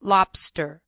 lobster.